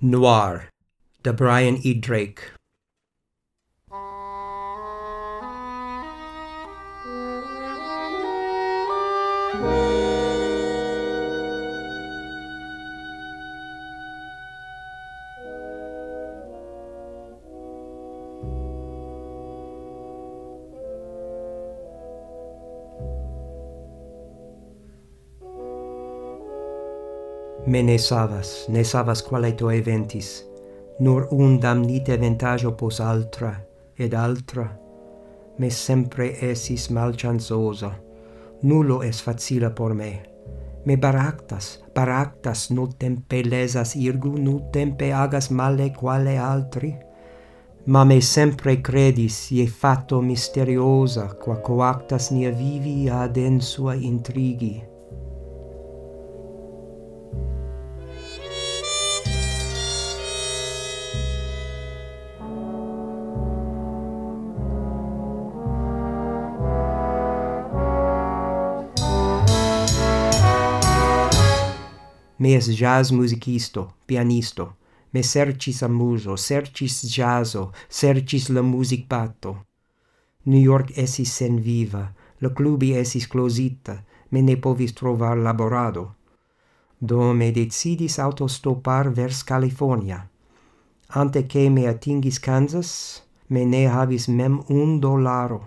Noir, de Brian E. Drake. Me ne savas, ne savas quale to eventis, nur un damnite ventaggio pos altra, ed altra. Me sempre esis malchanzosa, nullo es facila por me. Me baractas, baractas, nul tempe lesas irgu, nul tempe agas male quale altri. Ma me sempre credis, ie fatto misteriosa, qua coactas nia vivi ad en sua intrigi Me es jazz musicisto, pianisto. Me sercis amuso, sercis jazzo, sercis la music patto. New York esis sen viva, la clubi esis closita, me ne povis trovar laborado. Do me decidis autostopar vers California. Ante che me atingis Kansas, me ne havis mem un dollaro,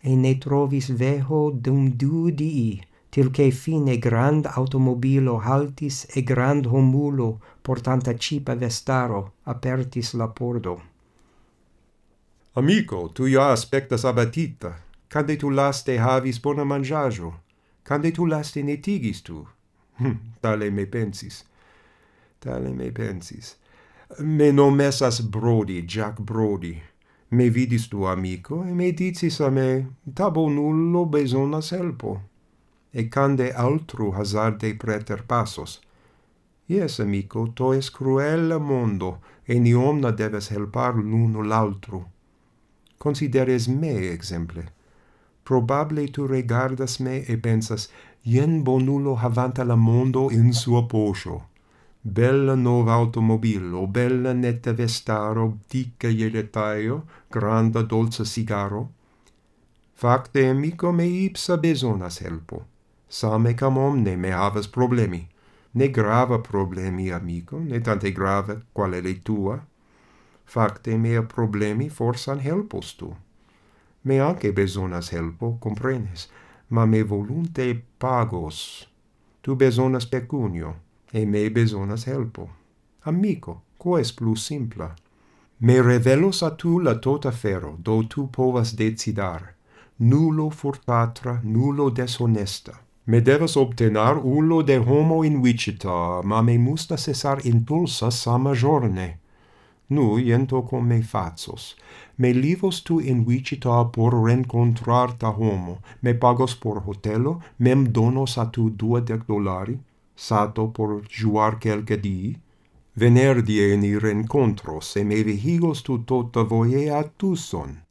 e ne trovis veho dum du dii, til che fine grand automobilo haltis e grand homulo portanta cipa vestaro apertis la pordo. Amico, tu ja aspectas abatita, cande tu laste havis bona mangiajo, cande tu laste netigis tu. Hm, tale me pensis. Tale me pensis. Me nomesas Brody, Jack Brody. Me vidis tu amico, e me dicis a me, tabo nullo besonas helpo e cande altru hazarde preter passos. Ies, amico, to es cruel mondo, e ni omna deves helpar l'uno l'altru. Consideres me, exemple. Probable tu regardas me e pensas, ien bonulo havanta la mondo in suo poscio. Bella nova automobilo, bella netta vestaro, dica ieletaio, granda dolce sigaro. Facte, amico, me ipsa besonas helpo same cam omne me havas problemi. Ne grava problemi, amico, ne tante grave, quale le tua. Facte mea problemi forsan helpos tu. Me anche besonas helpo, comprenes, ma me volunte pagos. Tu besonas pecunio, e me besonas helpo. Amico, quo es plus simpla? Me revelos a tu la tota fero, do tu povas decidar. Nulo furtatra, nulo deshonesta. Me devas obtenar ulo de homo in Wichita, ma me musta cesar impulsa sama giorne. Nu, iento com me fazos. Me livos tu in Wichita por rencontrar ta homo. Me pagos por hotelo, mem donos a tu duodec dolari, sato por juar quelca dii. Venerdie ni rencontros, e me vehigos tu tota voie a tuson.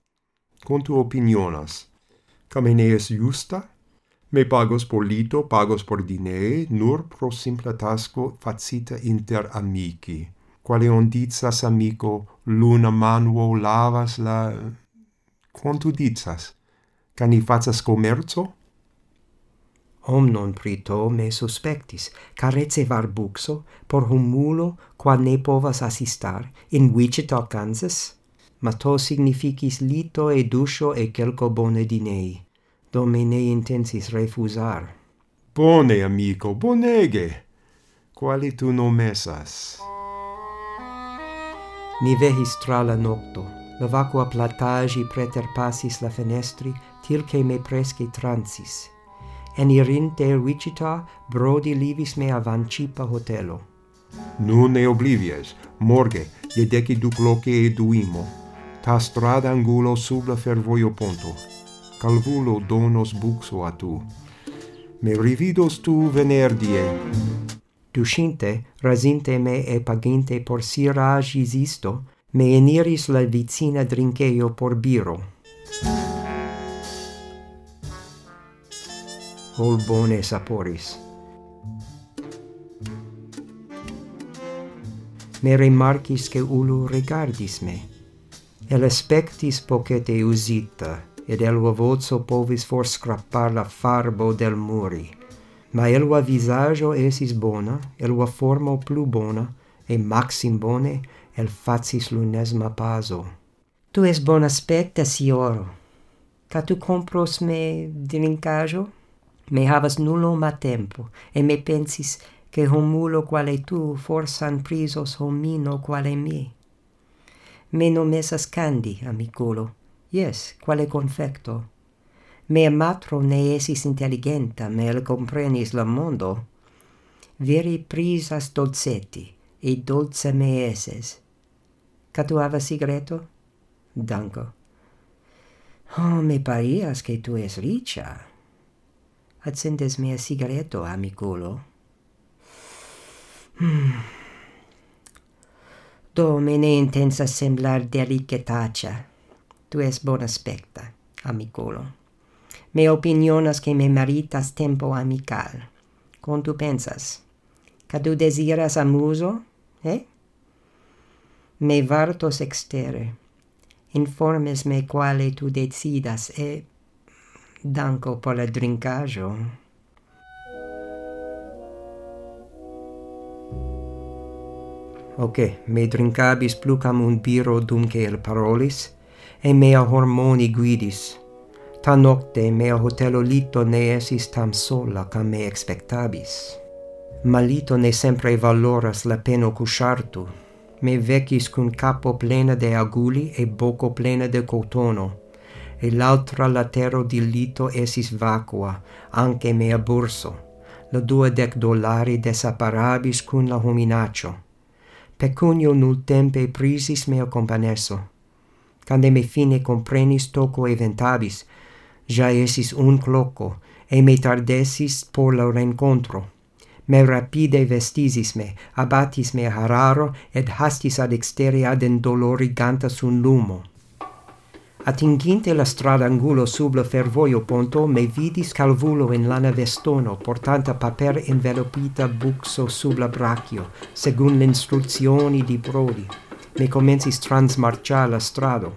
Con tu opinionas, caminees justa? me pagos por lito, pagos por dinee, nur pro simpla tasco facita inter amici. Quale on ondizas amico, luna manuo lavas la... Quantu dicas? Cani facas commerzo? Omnon prito me suspectis, carece varbuxo, por humulo, qua ne povas assistar, in Wichita, Kansas? Ma to significis lito e duscio e quelco bone dinei do mi ne intensis refusar. Bone, amico, bonege! Quali tu nomesas? Ni vehis tra la nocto. La vacua platagi preterpassis la fenestri, til che me presce transis. Enirinte Wichita, brodi livis me avancipa hotelo. Nun ne oblivies, morge, je deci duc loce eduimo, ta strada angulo sub la fervoio ponto calvulo donos buxo a tu. Me rividos tu venerdie. Duscinte, rasinte me e paginte por siragis isto, me eniris la vicina drinkeio por biro. Hol bone saporis. Me remarcis che ulu regardis me. El aspectis pocete usita, ed elua vozzo povis for scrappar la farbo del muri. Ma el visaggio esis bona, el formo plu bona, e maxim bone el facis lunesma paso. Tu es bon aspecta, sioro. Ca tu compros me drincajo? Me havas nullo ma tempo, e me pensis che homulo quale tu forsan prisos homino quale mi. Me nomesas candi, amicolo, Yes, quale confecto. Mea matro ne esis intelligenta, el comprenis la mondo. Veri prisas dolceti, e dolce me eses. Catuava sigreto? Danko. Oh, me parias che tu es ricia. Accendes mea sigreto, amiculo. Hmm. Do me ne intensa semblar delicatacea tu es bon aspecta, amicolo. Me opinionas que me maritas tempo amical. Con tu pensas? Ca tu desiras amuso, eh? Me vartos extere. Informes me quale tu decidas, e danco por la drinkajo. Ok, me drinkabis plucam un biro dum che el parolis, e mea hormoni guidis. Ta nocte mea hotelo lito ne esis tam sola ca me expectabis. Malito ne sempre valoras la peno cusciartu. Me vecis cun capo plena de aguli e boco plena de cotono, e l'altra latero di lito esis vacua, anche mea burso, la duodec dollari desaparabis cun la hominaccio. Pecunio nul tempe prisis mea companesso, Cande me fine comprenis toco eventabis, ja esis un cloco, e me tardesis por la rencontro. Me rapide vestisis me, abatis me hararo, et hastis ad exteri ad endoloriganta un lumo. Atinginte la strada angulo sub la fervoio ponto, me vidis calvulo in lana vestono, portanta paper envelopita buxo sub la brachio, segun l'instruzioni di Brodi me comencis transmarcia la strado.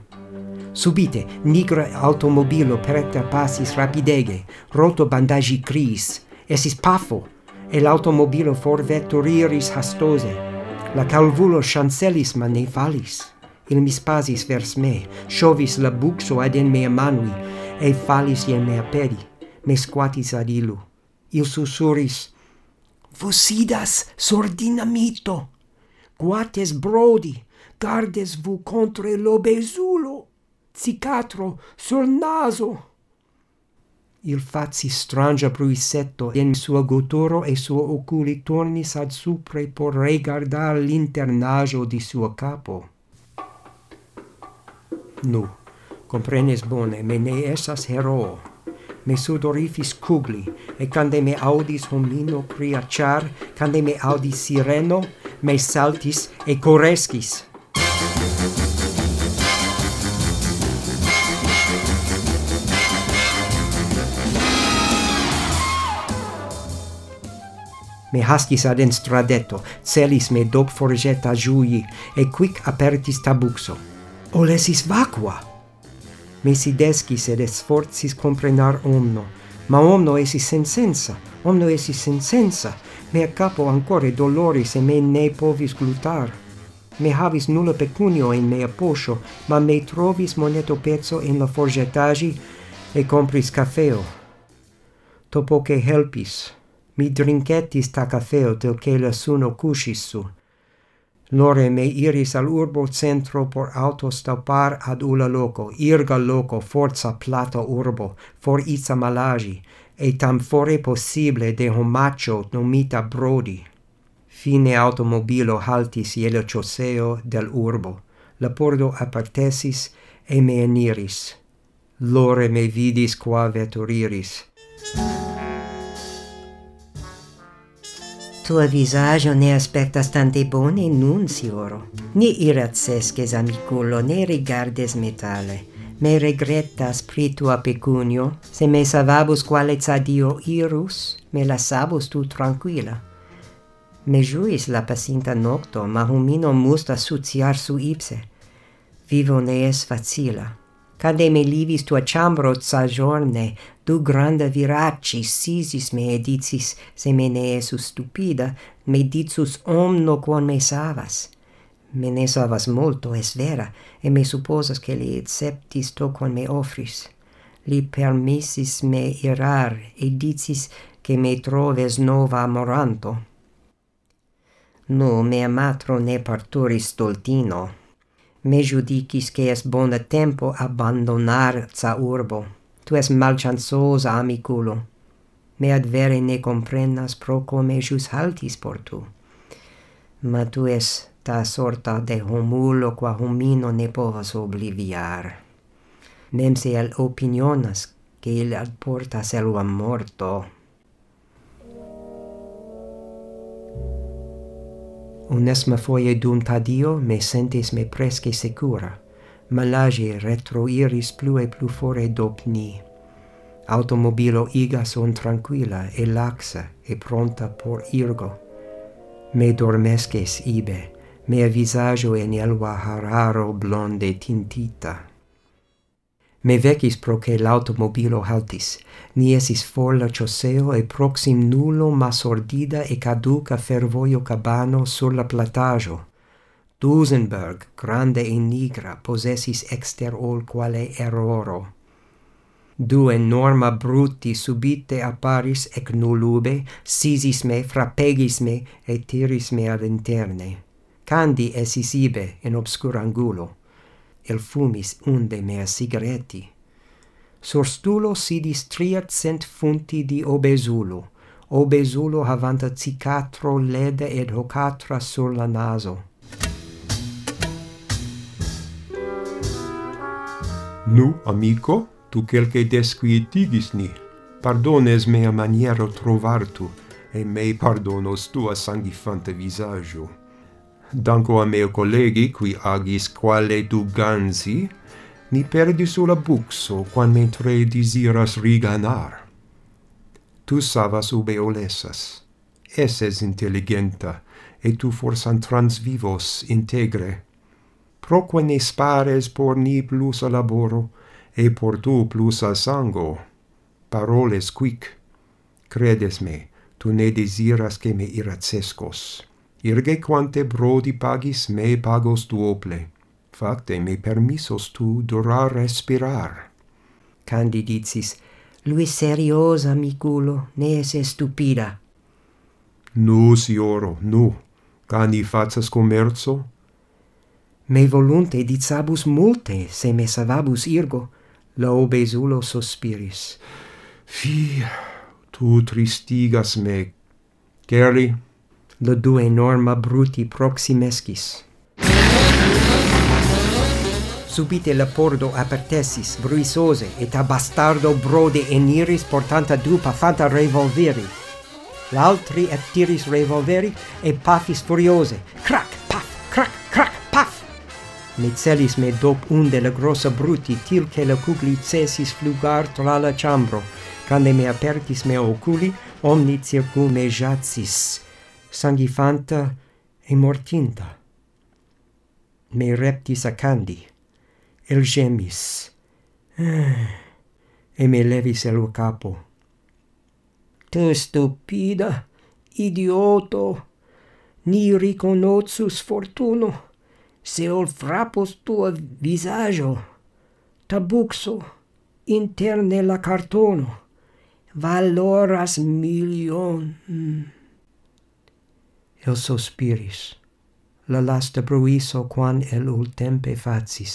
Subite, nigra automobilo preta passis rapidege, roto bandagi cris, esis pafo, e l'automobilo forveturiris hastose. La calvulo chancelis ma ne falis. Il mi vers me, shovis la buxo ad en mea manui, e falis ien mea pedi. Me squatis ad ilu. Il susuris, Vosidas, sur dinamito!» guates brodi, gardes vu contre lo besulo, cicatro sul naso. Il fazi strangia bruisetto in suo gotoro e suo oculi tornis ad supre por regardar l'internaggio di suo capo. Nu, comprenes bone, me ne esas heroo me sudorifis cugli, e cande me audis homino criachar, cande me audis sireno, me saltis e corescis. Me hastis ad en stradetto, celis me dop forgeta giui, e quic apertis tabuxo. Olesis vacua! Me si descis ed esforzis comprenar omno, ma omno esis sensensa, omno esis sensensa, mea capo ancore doloris e me ne povis glutar. Me havis nulla pecunio in mea posho, ma me trovis moneto pezzo in la forgetagi e compris cafeo. che helpis, mi drinketis ta cafeo tel che la suno cusis su. Lore me iris al urbo centro por auto stopar ad ula loco, irga loco, forza plato urbo, for itza malagi, e tam fore possible de homaccio nomita Brodi. Fine automobilo haltis je la cioseo del urbo. La pordo apartesis e me eniris. Lore me vidis qua veturiris. Tua visaggio ne aspectas tante bone nun, sioro. Ni iracesces, amiculo, ne rigardes metale. Me regretas pri tua pecunio, se me savabus quale zadio irus, me lasabus tu tranquila. Me juis la pacinta nocto, ma humino musta suciar su ipse. Vivo ne es facila. Cade me livis tua chambro sagiorne, du granda viraci sisis me edicis, se me ne esus stupida, me dicus omno quon me savas. Me ne savas molto, es vera, e me supposas che li acceptis to quon me offris. Li permissis me irar, e dicis che me troves nova amoranto. No, mea matro ne parturis stoltino, me judicis che es bona tempo abandonar za urbo. Tu es malchanzosa, amiculo. Me advere ne comprenas pro come jus haltis por tu. Ma tu es ta sorta de homulo qua homino ne povas obliviar. Mem se el opinionas che il ad portas el morto, Unesma foie dum tadio me sentis me presque secura. Malagi retroiris plue plu fore dopni. Automobilo igas on tranquilla e laxa e pronta por irgo. Me dormesces ibe, mea visaggio en elwa hararo blonde tintita. Me vecis proce l'automobilo haltis. Ni esis for la cioseo e proxim nullo ma sordida e caduca fervoio cabano sur la platajo. Dusenberg, grande e nigra, possessis exter ol quale erroro. Du enorma bruti subite apparis ec nullube, sisis me, frappegis me, et tiris me ad interne. Candi esis ibe in obscur angulo el fumis unde mea sigareti. Sur stulo sidis triat cent funti di obesulo, obesulo havanta cicatro lede ed hocatra sur la naso. Nu, amico, tu quelque desquietigis ni. Pardones mea maniero trovar tu, e mei pardonos tua sanguifante visaggio danco a meo colleghi qui agis quale du ganzi, ni perdi sulla buxo quan mentre desiras riganar. Tu savas ube olesas, eses intelligenta, et tu forsan transvivos integre. Proque ne spares por ni plus a laboro, e por tu plus a sango. Paroles quic. Credes me, tu ne desiras che me iracescos. Irge quante brodi pagis me pagos duople. Facte me permissos tu durar respirar. Candidicis, lui seriosa, miculo, ne es stupida. Nu, sioro, nu, Cani facas commerzo? Me volunte dicabus multe, se me savabus irgo, la obesulo sospiris. Fi, tu tristigas me. Kerli, le du enorma bruti proximescis. Subite la pordo apertessis, bruisose et a bastardo brode eniris portanta du pafanta revolveri. L'altri attiris revolveri e pafis furiose. Crac, paf, crac, crac, paf! Me celis me dop un de la grossa bruti til che la cugli cesis flugar tra la ciambro. Cande me apertis me oculi, omni circum me sanguifanta e mortinta. Me reptis acandi, el gemis, eh, e me levis el capo. Te stupida, idioto, ni riconozus fortuno, se ol frappos tua visaggio, tabuxo, interne la cartono, valoras milion. El sospiris. La lasta bruiso quan el ultempe facis.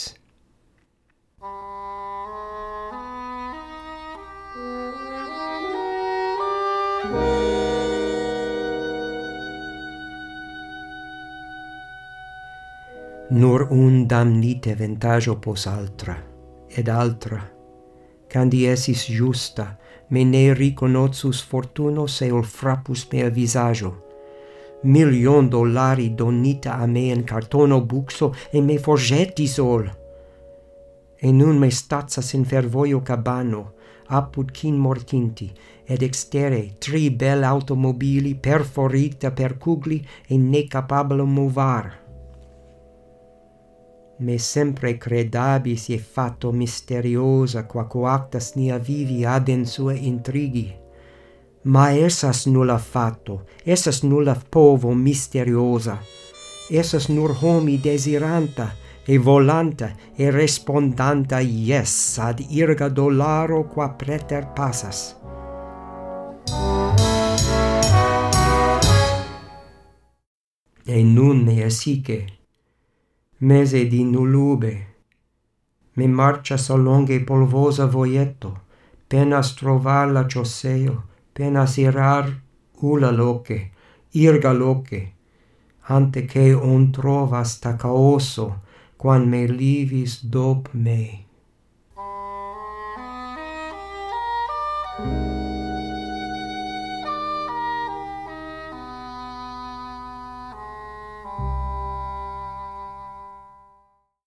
Nur un damnite ventajo pos altra, ed altra, candiesis justa, me ne riconotsus fortuno se ol frappus mea visajo, Milion dollari donita a me in cartono buxo e me forgetti sol. E nun me stazzas in fervoio cabano, apud cin mortinti, ed extere tri bel automobili perforita per cugli e ne capablo movar. Me sempre credabis e fatto misteriosa qua coactas nia vivi ad in sue intrighi ma esas nulla fatto, esas nulla povo misteriosa, esas nur homi desiranta, e volanta, e respondanta yes ad irga dolaro qua preter passas. E nun ne esice, mese di nullube, me marcia so longe polvosa voietto, penas trovar la cioseo, penas irar ula loce, irga loce, ante che on trovas ta caoso, quan me livis dop mei.